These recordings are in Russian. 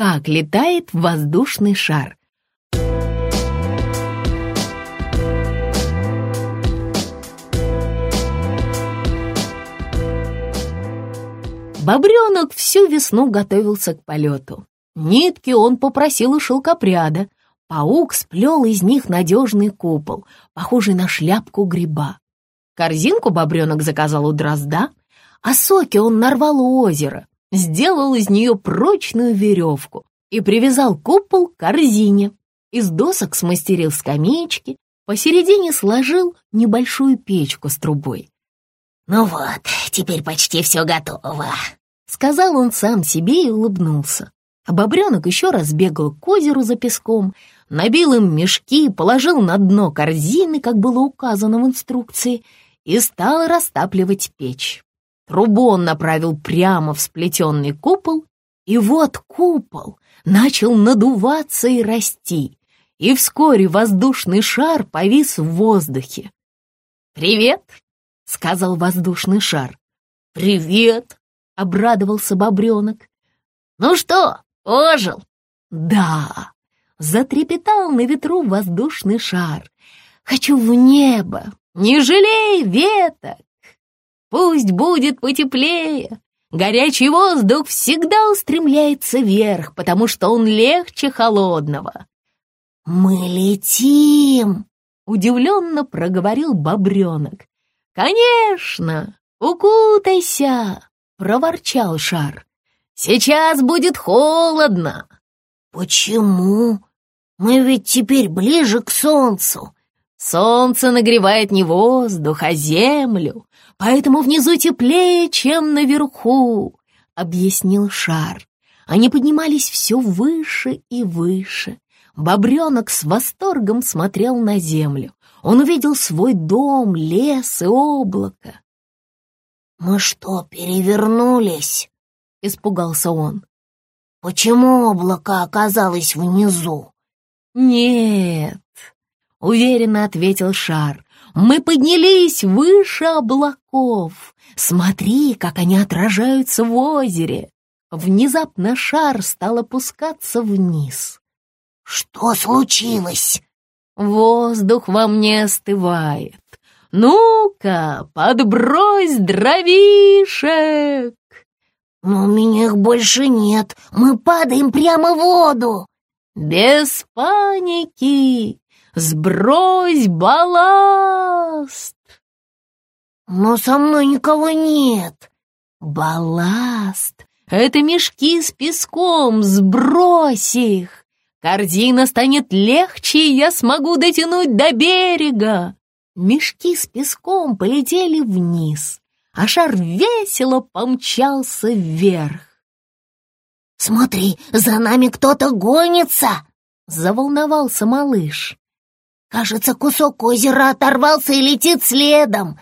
как летает воздушный шар. Бобренок всю весну готовился к полету. Нитки он попросил у шелкопряда. Паук сплел из них надежный купол, похожий на шляпку гриба. Корзинку бобренок заказал у дрозда, а соки он нарвал у озера, сделал из нее прочную веревку и привязал купол к корзине. Из досок смастерил скамеечки, посередине сложил небольшую печку с трубой. «Ну вот, теперь почти все готово», — сказал он сам себе и улыбнулся. А бобренок еще раз бегал к озеру за песком, набил им мешки, положил на дно корзины, как было указано в инструкции, и стал растапливать печь. Трубу он направил прямо в сплетенный купол, и вот купол начал надуваться и расти, и вскоре воздушный шар повис в воздухе. «Привет!» — сказал воздушный шар. «Привет!» — обрадовался бобренок. «Ну что, ожил?» «Да!» — затрепетал на ветру воздушный шар. «Хочу в небо! Не жалей веток! Пусть будет потеплее!» Горячий воздух всегда устремляется вверх, потому что он легче холодного. «Мы летим!» — удивленно проговорил бобренок. «Конечно! Укутайся!» — проворчал шар. «Сейчас будет холодно!» «Почему? Мы ведь теперь ближе к солнцу!» «Солнце нагревает не воздух, а землю, поэтому внизу теплее, чем наверху», — объяснил шар. Они поднимались все выше и выше. Бобренок с восторгом смотрел на землю. Он увидел свой дом, лес и облако. «Мы что, перевернулись?» — испугался он. «Почему облако оказалось внизу?» «Нет», — уверенно ответил шар. «Мы поднялись выше облаков. Смотри, как они отражаются в озере». Внезапно шар стал опускаться вниз. «Что случилось?» «Воздух во мне остывает. Ну-ка, подбрось дровишек!» «Но у меня их больше нет. Мы падаем прямо в воду!» «Без паники! Сбрось балласт!» «Но со мной никого нет!» «Балласт! Это мешки с песком! Сбрось их! Корзина станет легче, и я смогу дотянуть до берега!» Мешки с песком полетели вниз, а шар весело помчался вверх. «Смотри, за нами кто-то гонится!» — заволновался малыш. «Кажется, кусок озера оторвался и летит следом!»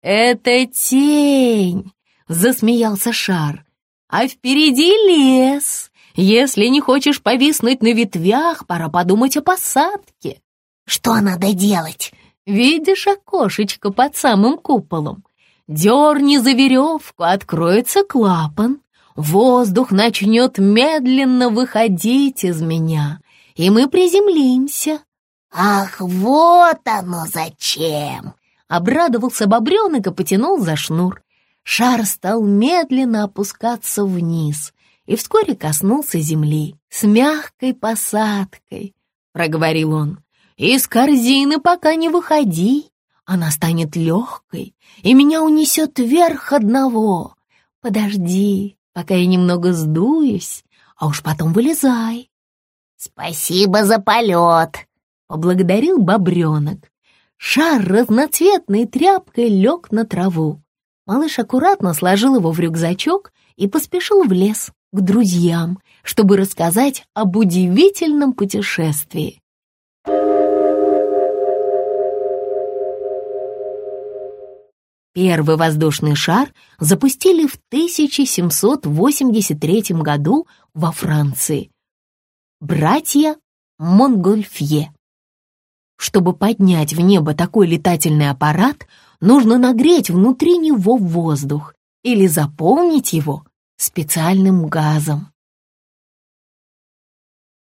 «Это тень!» — засмеялся шар. «А впереди лес! Если не хочешь повиснуть на ветвях, пора подумать о посадке!» «Что надо делать?» «Видишь окошечко под самым куполом? Дерни за веревку, откроется клапан. Воздух начнет медленно выходить из меня, и мы приземлимся. «Ах, вот оно зачем!» Обрадовался бобренок и потянул за шнур. Шар стал медленно опускаться вниз и вскоре коснулся земли с мягкой посадкой, проговорил он. «Из корзины пока не выходи, она станет легкой, и меня унесет вверх одного. Подожди, пока я немного сдуюсь, а уж потом вылезай». «Спасибо за полет», — поблагодарил бобренок. Шар разноцветной тряпкой лег на траву. Малыш аккуратно сложил его в рюкзачок и поспешил в лес к друзьям, чтобы рассказать об удивительном путешествии. Первый воздушный шар запустили в 1783 году во Франции. Братья Монгольфье. Чтобы поднять в небо такой летательный аппарат, нужно нагреть внутри него воздух или заполнить его специальным газом.